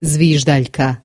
zviždaljka.